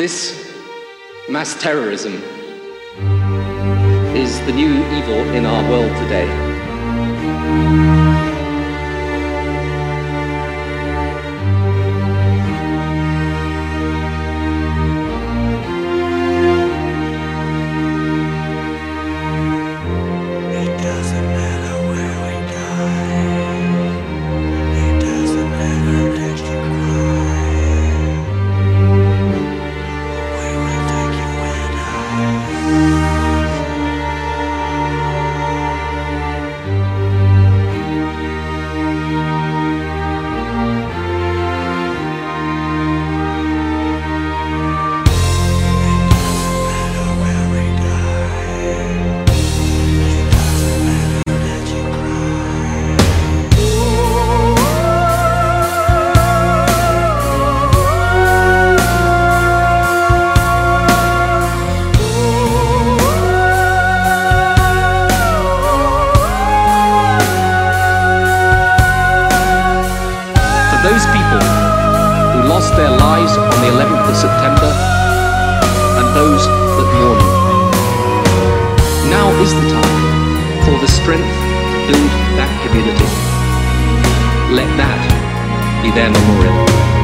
This mass terrorism is the new evil in our world today. The 11th of September and those that mourn. Now is the time for the strength to build that community. Let that be their memorial.